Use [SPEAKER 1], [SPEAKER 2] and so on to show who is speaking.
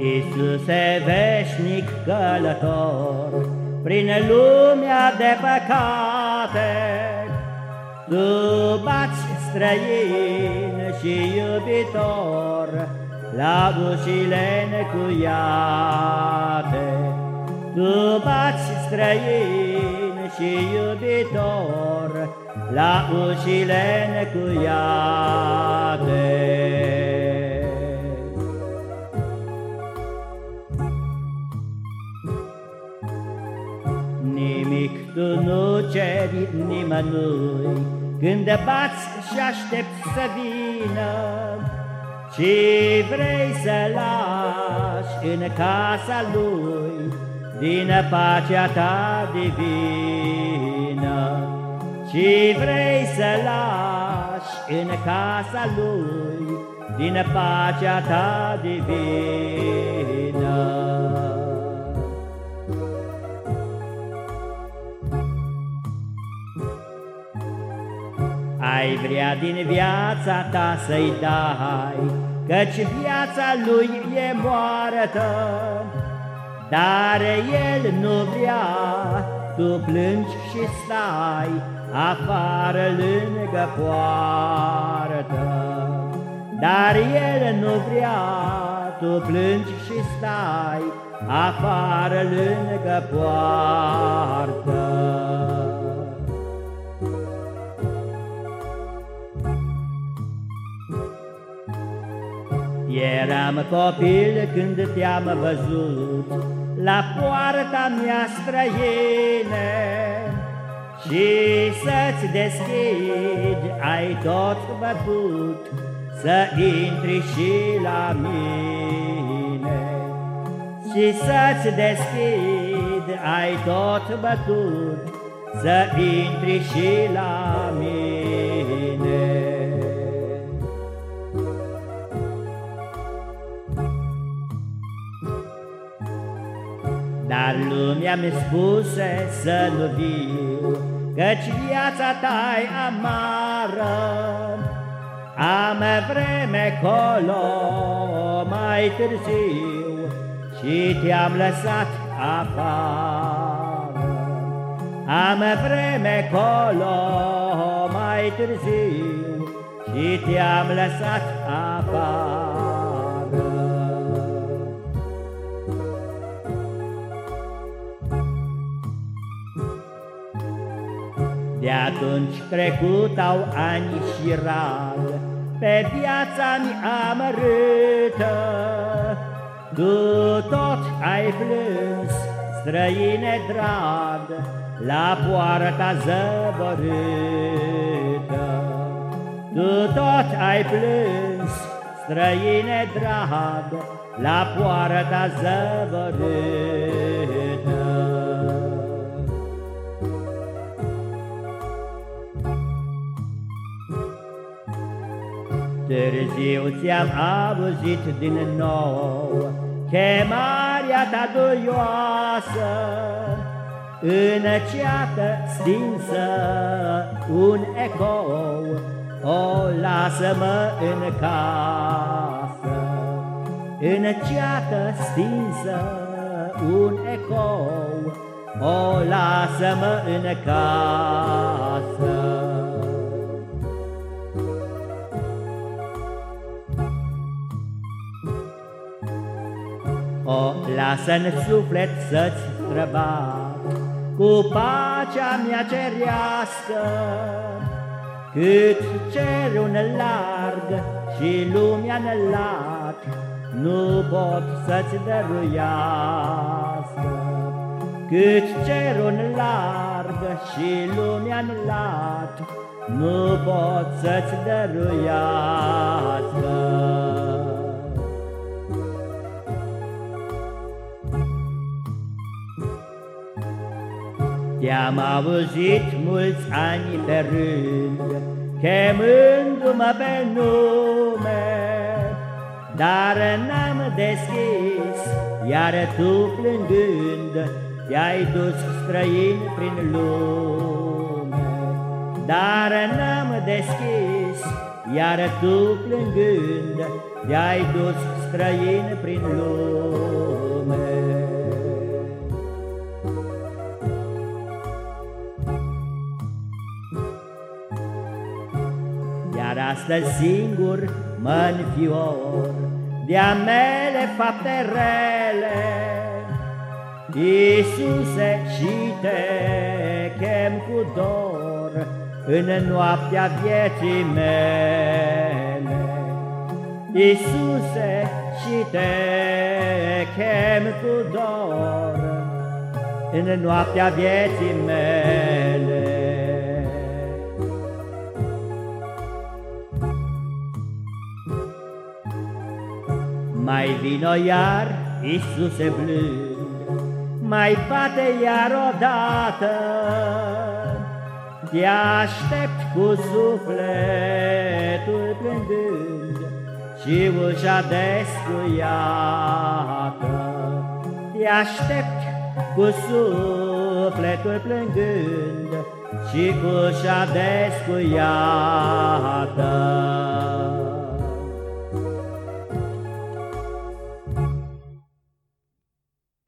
[SPEAKER 1] Iisuse veșnic călător, Prin lumea de păcate, Tu bați străin și iubitor, La ușile necuiate. Tu bați străin și iubitor, La ușile necuiate. Nimic. Tu nu ceri nimănui. Când bați și aștepți să vină Ci vrei să lași în casa lui? Din pacea ta divină. Ci vrei să lași în casa lui? Din pacea ta divină Ai vrea din viața ta să-i dai, Căci viața lui e moartă, Dar el nu vrea, tu plângi și stai Afară lângă poartă. Dar el nu vrea, tu plângi și stai Afară lângă poartă. Eram copil când te-am văzut La poarta mea străine. Și să-ți deschid ai tot bătut Să intri și la mine. Și să-ți deschid ai tot bătut Să intri și la mine Dar lumea mi spuse să nu viu, Căci viața ta e amară. Am vreme colo mai târziu Și te-am lăsat afară. Am vreme colo mai târziu Și te-am lăsat afară. Atunci trecut au ani și rar, Pe viața mi amărâtă. Tu tot ai plâns, străine drag, La poarta zăvorâtă. Tu tot ai plâns, străine drag, La poarta zăvorâtă. Târziu ți-am auzit din nou. Chemarea ta duioasă În ceată stinsă un ecou. O, lasă-mă în casă. În ceată stinsă un ecou. O, lasă-mă în casă lasă-n suflet să-ți străbat Cu pacea mea cerească Cât cerul larg și lumea în lat Nu pot să-ți dăruiască. Cât cerul larg și lumea în lat Nu pot să-ți dăruiască Te-am auzit mulți ani pe rând, Chemându-mă pe nume, Dar n-am deschis, iar tu plângând, Te-ai dus străin prin lume. Dar n-am deschis, iar tu plângând te-ai dus străin prin lume. Iar astăzi singur mă înfior de-a mele fapte rele, Iisuse, și te chem cu dor în noaptea vieții mele. Iisuse, și te chem cu dor în noaptea vieții mele. Mai vino iar, Iisuse blând, mai bate iar odată, Te aștept cu sufletul plângând Și ușa descuiată. Te aștept cu sufletul plângând Și cu ușa descuiată.